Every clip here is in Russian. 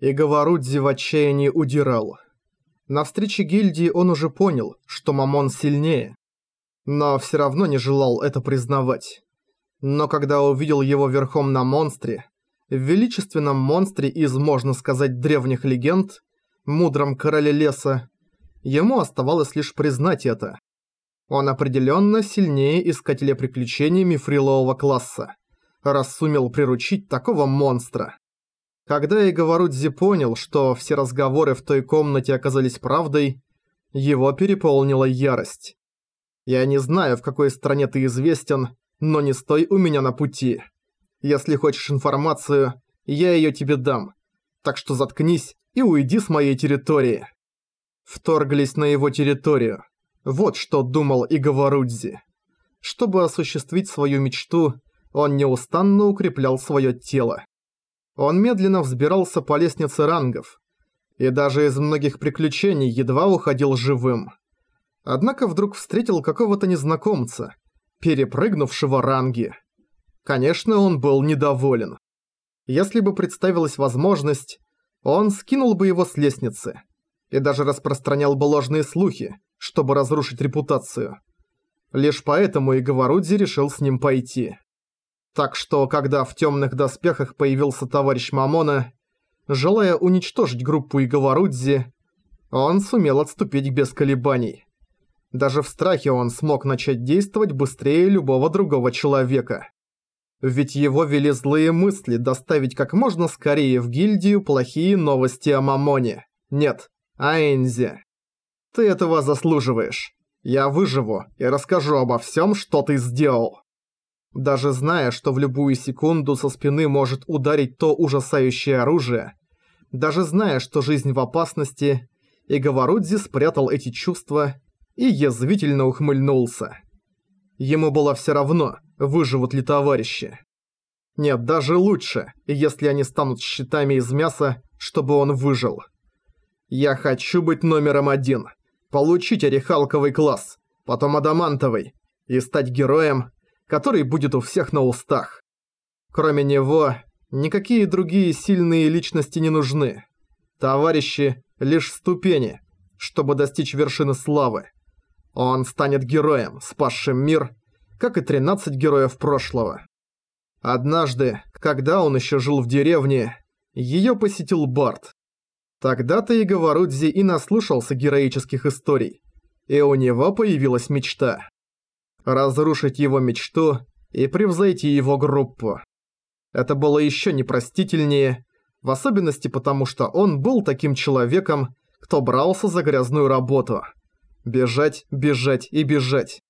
И Говорудзи в отчаянии удирал. На встрече гильдии он уже понял, что Мамон сильнее, но все равно не желал это признавать. Но когда увидел его верхом на монстре, в величественном монстре из, можно сказать, древних легенд, мудром короле леса, ему оставалось лишь признать это. Он определенно сильнее искателя приключений мифрилового класса, раз сумел приручить такого монстра. Когда Иговорудзи понял, что все разговоры в той комнате оказались правдой, его переполнила ярость. «Я не знаю, в какой стране ты известен, но не стой у меня на пути. Если хочешь информацию, я её тебе дам. Так что заткнись и уйди с моей территории». Вторглись на его территорию. Вот что думал Иговорудзи. Чтобы осуществить свою мечту, он неустанно укреплял своё тело. Он медленно взбирался по лестнице рангов, и даже из многих приключений едва уходил живым. Однако вдруг встретил какого-то незнакомца, перепрыгнувшего ранги. Конечно, он был недоволен. Если бы представилась возможность, он скинул бы его с лестницы и даже распространял бы ложные слухи, чтобы разрушить репутацию. Лишь поэтому и Говорудзи решил с ним пойти. Так что, когда в темных доспехах появился товарищ Мамона, желая уничтожить группу Иговорудзи, он сумел отступить без колебаний. Даже в страхе он смог начать действовать быстрее любого другого человека. Ведь его вели злые мысли доставить как можно скорее в гильдию плохие новости о Мамоне. Нет, о Энзе. Ты этого заслуживаешь. Я выживу и расскажу обо всем, что ты сделал. Даже зная, что в любую секунду со спины может ударить то ужасающее оружие, даже зная, что жизнь в опасности, Иговорудзи спрятал эти чувства и язвительно ухмыльнулся. Ему было все равно, выживут ли товарищи. Нет, даже лучше, если они станут щитами из мяса, чтобы он выжил. Я хочу быть номером один, получить орехалковый класс, потом адамантовый, и стать героем, который будет у всех на устах. Кроме него, никакие другие сильные личности не нужны. Товарищи – лишь ступени, чтобы достичь вершины славы. Он станет героем, спасшим мир, как и 13 героев прошлого. Однажды, когда он еще жил в деревне, ее посетил Барт. Тогда-то и Говорудзи и наслушался героических историй, и у него появилась мечта разрушить его мечту и превзойти его группу. Это было еще непростительнее, в особенности потому, что он был таким человеком, кто брался за грязную работу. Бежать, бежать и бежать.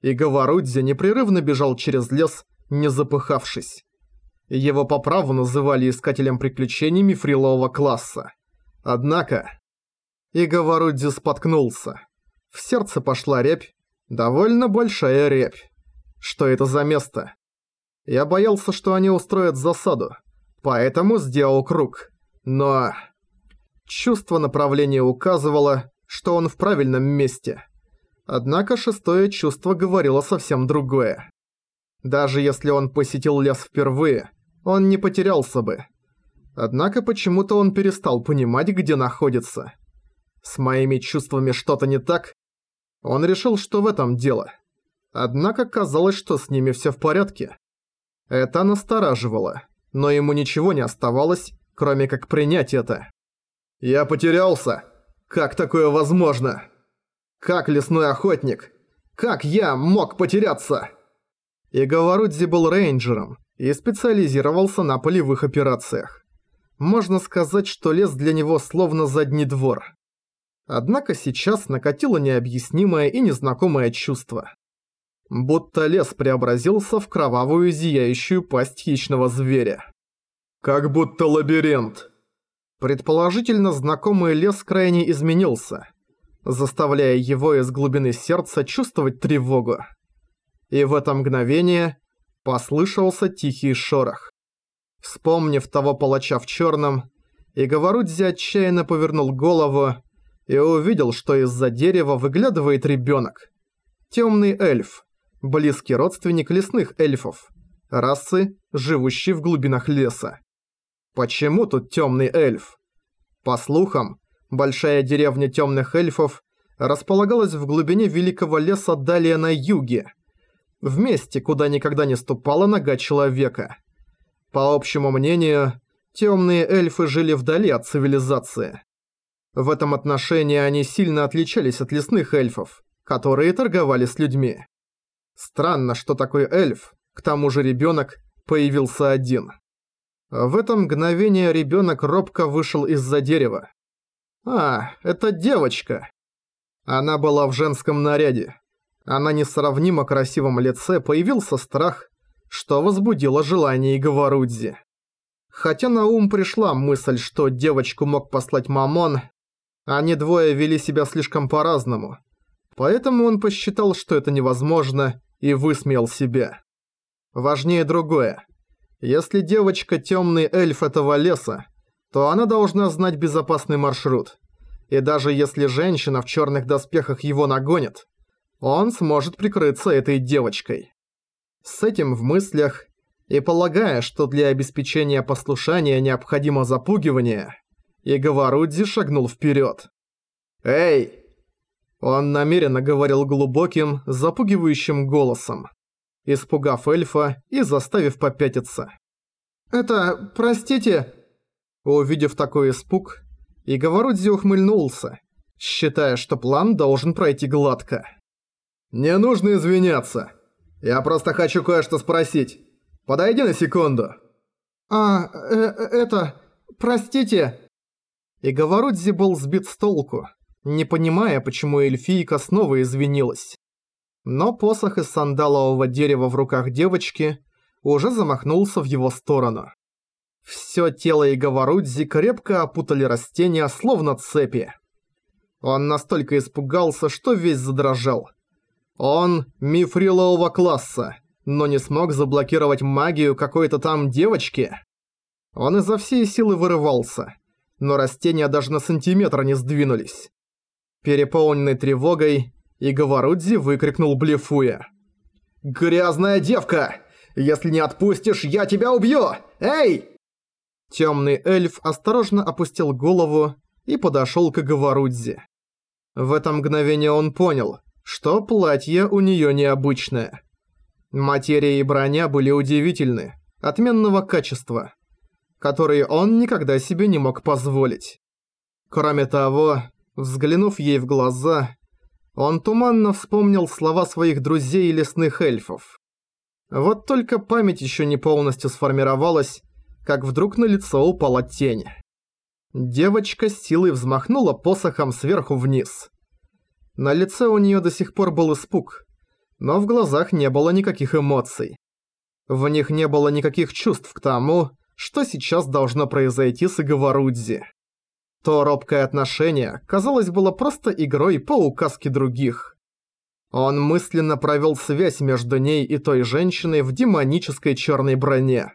И Говорудзе непрерывно бежал через лес, не запыхавшись. Его по праву называли искателем приключений мифрилового класса. Однако... И Говорудзе споткнулся. В сердце пошла рябь, Довольно большая рябь. Что это за место? Я боялся, что они устроят засаду, поэтому сделал круг. Но... Чувство направления указывало, что он в правильном месте. Однако шестое чувство говорило совсем другое. Даже если он посетил лес впервые, он не потерялся бы. Однако почему-то он перестал понимать, где находится. С моими чувствами что-то не так, он решил, что в этом дело. Однако казалось, что с ними все в порядке. Это настораживало, но ему ничего не оставалось, кроме как принять это. «Я потерялся! Как такое возможно? Как лесной охотник? Как я мог потеряться?» И Говорудзи был рейнджером и специализировался на полевых операциях. Можно сказать, что лес для него словно задний двор. Однако сейчас накатило необъяснимое и незнакомое чувство. Будто лес преобразился в кровавую зияющую пасть хищного зверя. «Как будто лабиринт!» Предположительно, знакомый лес крайне изменился, заставляя его из глубины сердца чувствовать тревогу. И в это мгновение послышался тихий шорох. Вспомнив того палача в черном, Иговорудзи отчаянно повернул голову и увидел, что из-за дерева выглядывает ребенок. Темный эльф, близкий родственник лесных эльфов, расы, живущий в глубинах леса. Почему тут темный эльф? По слухам, большая деревня темных эльфов располагалась в глубине великого леса далее на юге, в месте, куда никогда не ступала нога человека. По общему мнению, темные эльфы жили вдали от цивилизации. В этом отношении они сильно отличались от лесных эльфов, которые торговали с людьми. Странно, что такой эльф, к тому же ребенок, появился один. В это мгновение ребенок робко вышел из-за дерева. А, это девочка. Она была в женском наряде. А на несравнимо красивом лице появился страх, что возбудило желание Говорудзи. Хотя на ум пришла мысль, что девочку мог послать Мамон, они двое вели себя слишком по-разному. Поэтому он посчитал, что это невозможно, и высмеял себя. Важнее другое. Если девочка темный эльф этого леса, то она должна знать безопасный маршрут. И даже если женщина в черных доспехах его нагонит, он сможет прикрыться этой девочкой. С этим в мыслях, и полагая, что для обеспечения послушания необходимо запугивание, и Говорудзи шагнул вперед. «Эй!» Он намеренно говорил глубоким, запугивающим голосом, испугав эльфа и заставив попятиться. «Это... простите...» Увидев такой испуг, и Говорудзи ухмыльнулся, считая, что план должен пройти гладко. «Не нужно извиняться. Я просто хочу кое-что спросить. Подойди на секунду». «А, э, это... простите...» И Говорудзи был сбит с толку, не понимая, почему эльфийка снова извинилась. Но посох из сандалового дерева в руках девочки уже замахнулся в его сторону. Всё тело Иговорудзи крепко опутали растения, словно цепи. Он настолько испугался, что весь задрожал. Он мифрилового класса, но не смог заблокировать магию какой-то там девочки. Он изо всей силы вырывался – но растения даже на сантиметр не сдвинулись. Переполненный тревогой, Иговорудзи выкрикнул блефуя. «Грязная девка! Если не отпустишь, я тебя убью! Эй!» Темный эльф осторожно опустил голову и подошел к Иговорудзи. В это мгновение он понял, что платье у нее необычное. Материя и броня были удивительны, отменного качества которые он никогда себе не мог позволить. Кроме того, взглянув ей в глаза, он туманно вспомнил слова своих друзей лесных эльфов. Вот только память еще не полностью сформировалась, как вдруг на лицо упала тень. Девочка с силой взмахнула посохом сверху вниз. На лице у нее до сих пор был испуг, но в глазах не было никаких эмоций. В них не было никаких чувств к тому, что сейчас должно произойти с Иговорудзи. То робкое отношение, казалось, было просто игрой по указке других. Он мысленно провел связь между ней и той женщиной в демонической черной броне.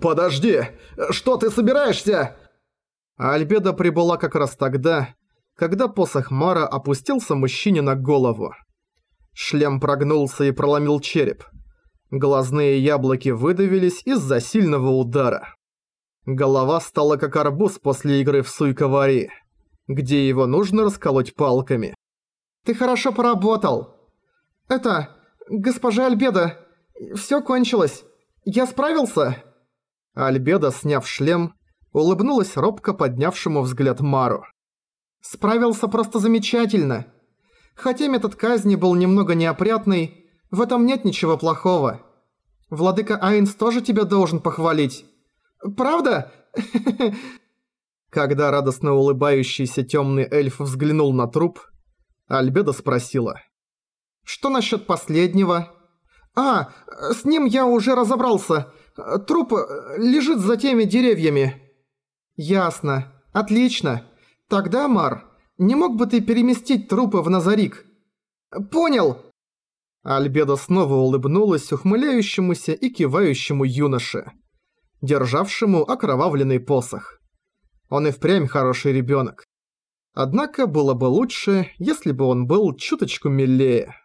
«Подожди! Что ты собираешься?» Альбеда прибыла как раз тогда, когда посох Мара опустился мужчине на голову. Шлем прогнулся и проломил череп – Глазные яблоки выдавились из-за сильного удара. Голова стала как арбуз после игры в суйковари, где его нужно расколоть палками. «Ты хорошо поработал. Это, госпожа Альбеда, всё кончилось. Я справился?» Альбеда, сняв шлем, улыбнулась робко поднявшему взгляд Мару. «Справился просто замечательно. Хотя метод казни был немного неопрятный, в этом нет ничего плохого. Владыка Айнс тоже тебя должен похвалить. Правда? Когда радостно улыбающийся темный эльф взглянул на труп, Альбеда спросила. «Что насчет последнего?» «А, с ним я уже разобрался. Труп лежит за теми деревьями». «Ясно. Отлично. Тогда, Мар, не мог бы ты переместить трупы в Назарик?» «Понял!» Альбеда снова улыбнулась ухмыляющемуся и кивающему юноше, державшему окровавленный посох. Он и впрямь хороший ребенок. Однако было бы лучше, если бы он был чуточку милее.